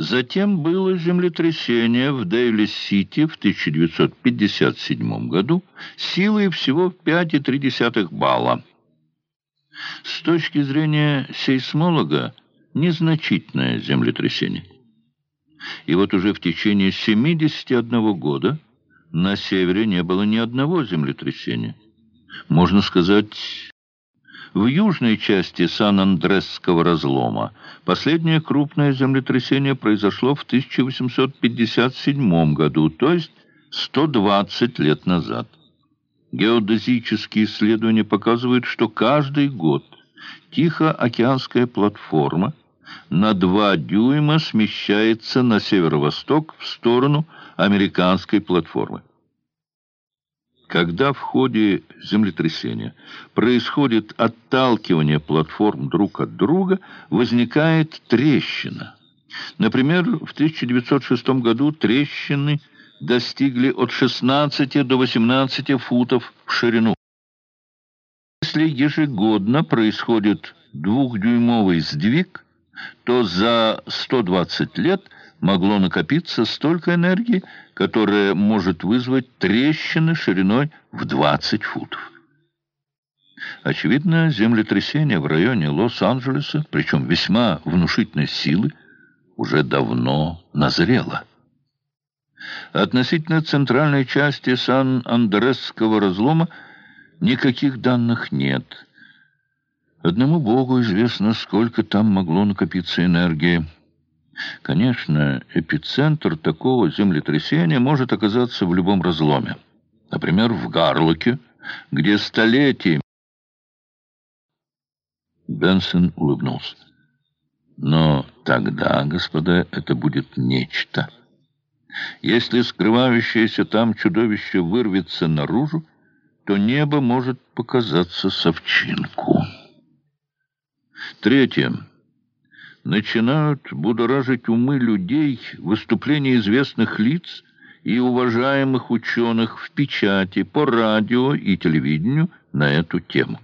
Затем было землетрясение в Дейли-Сити в 1957 году силой всего в 5,3 балла. С точки зрения сейсмолога, незначительное землетрясение. И вот уже в течение 71 года на севере не было ни одного землетрясения. Можно сказать, в южной части Сан-Андресского разлома последнее крупное землетрясение произошло в 1857 году, то есть 120 лет назад. Геодезические исследования показывают, что каждый год Тихоокеанская платформа на 2 дюйма смещается на северо-восток в сторону американской платформы. Когда в ходе землетрясения происходит отталкивание платформ друг от друга, возникает трещина. Например, в 1906 году трещины достигли от 16 до 18 футов в ширину. Если ежегодно происходит двухдюймовый сдвиг, то за 120 лет – могло накопиться столько энергии, которая может вызвать трещины шириной в 20 футов. Очевидно, землетрясение в районе Лос-Анджелеса, причем весьма внушительной силы, уже давно назрело. Относительно центральной части Сан-Андресского разлома никаких данных нет. Одному Богу известно, сколько там могло накопиться энергии. Конечно, эпицентр такого землетрясения может оказаться в любом разломе. Например, в Гарлоке, где столетиями... Бенсон улыбнулся. Но тогда, господа, это будет нечто. Если скрывающееся там чудовище вырвется наружу, то небо может показаться совчинку. Третье начинают будоражить умы людей выступления известных лиц и уважаемых ученых в печати, по радио и телевидению на эту тему.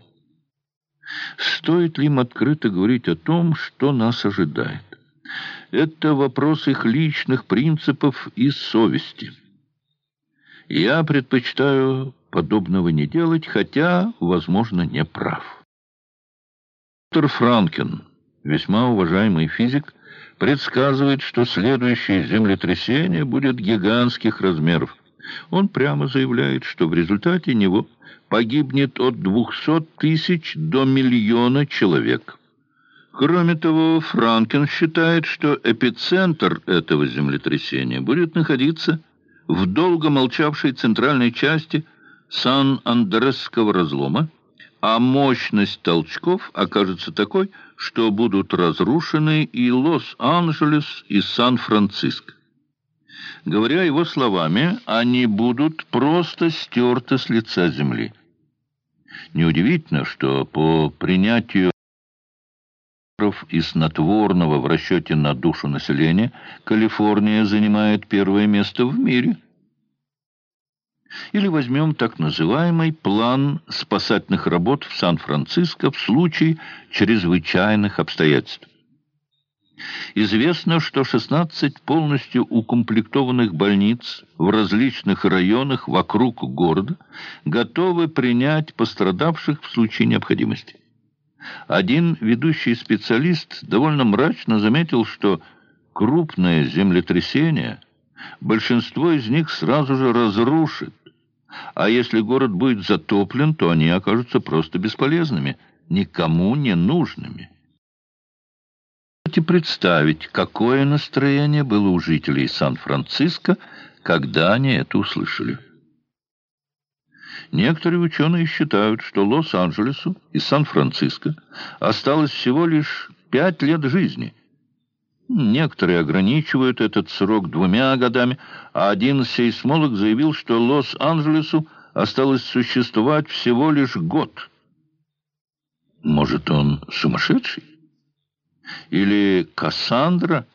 Стоит ли им открыто говорить о том, что нас ожидает? Это вопрос их личных принципов и совести. Я предпочитаю подобного не делать, хотя, возможно, не прав. Доктор Франкен весьма уважаемый физик, предсказывает, что следующее землетрясение будет гигантских размеров. Он прямо заявляет, что в результате него погибнет от 200 тысяч до миллиона человек. Кроме того, Франкен считает, что эпицентр этого землетрясения будет находиться в долго молчавшей центральной части Сан-Андресского разлома, а мощность толчков окажется такой, что будут разрушены и Лос-Анджелес, и Сан-Франциско. Говоря его словами, они будут просто стерты с лица земли. Неудивительно, что по принятию и снотворного в расчете на душу населения Калифорния занимает первое место в мире – или возьмем так называемый план спасательных работ в Сан-Франциско в случае чрезвычайных обстоятельств. Известно, что 16 полностью укомплектованных больниц в различных районах вокруг города готовы принять пострадавших в случае необходимости. Один ведущий специалист довольно мрачно заметил, что крупное землетрясение, большинство из них сразу же разрушит, а если город будет затоплен, то они окажутся просто бесполезными, никому не нужными. Можете представить, какое настроение было у жителей Сан-Франциско, когда они это услышали. Некоторые ученые считают, что Лос-Анджелесу и Сан-Франциско осталось всего лишь пять лет жизни – Некоторые ограничивают этот срок двумя годами, а один сейсмолог заявил, что Лос-Анджелесу осталось существовать всего лишь год. Может, он сумасшедший? Или Кассандра?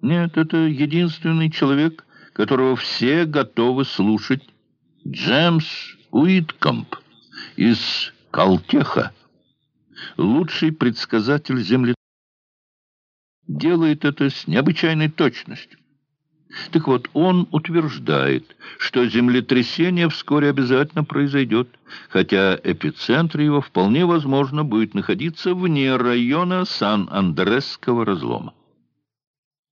Нет, это единственный человек, которого все готовы слушать. Джемс Уиткомп из Калтеха, лучший предсказатель земли. Делает это с необычайной точностью. Так вот, он утверждает, что землетрясение вскоре обязательно произойдет, хотя эпицентр его вполне возможно будет находиться вне района Сан-Андресского разлома.